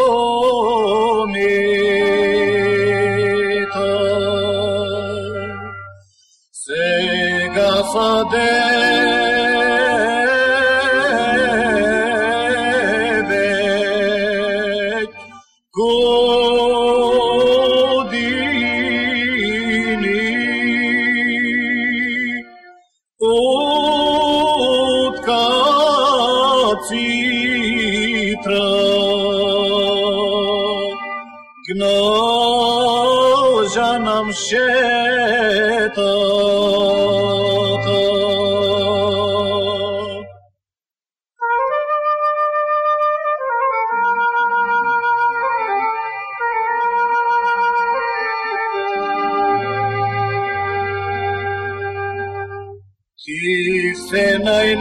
promită sega gafă de veci. γνώζαναμ σε τότε. Υφαίνα η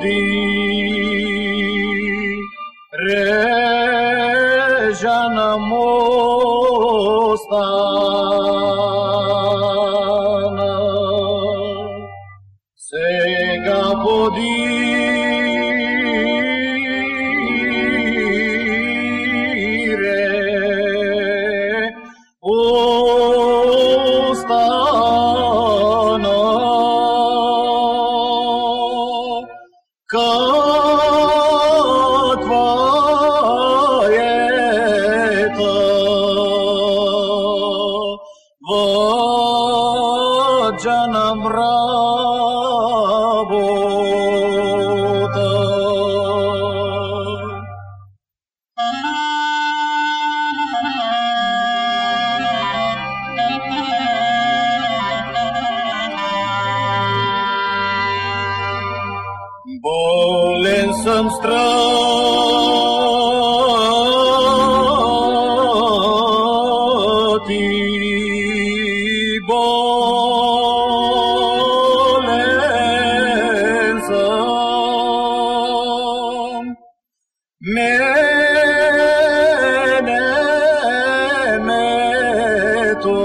podi kakva je to vođa nam rabota. Sam strati, bolen sam. Mene me to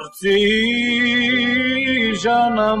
Rciža nam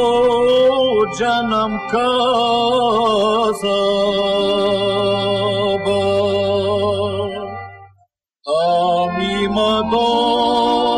na guljamo se lođa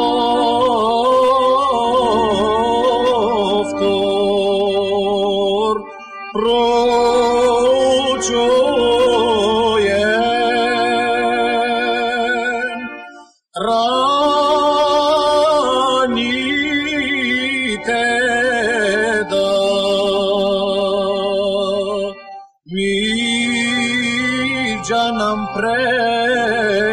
preva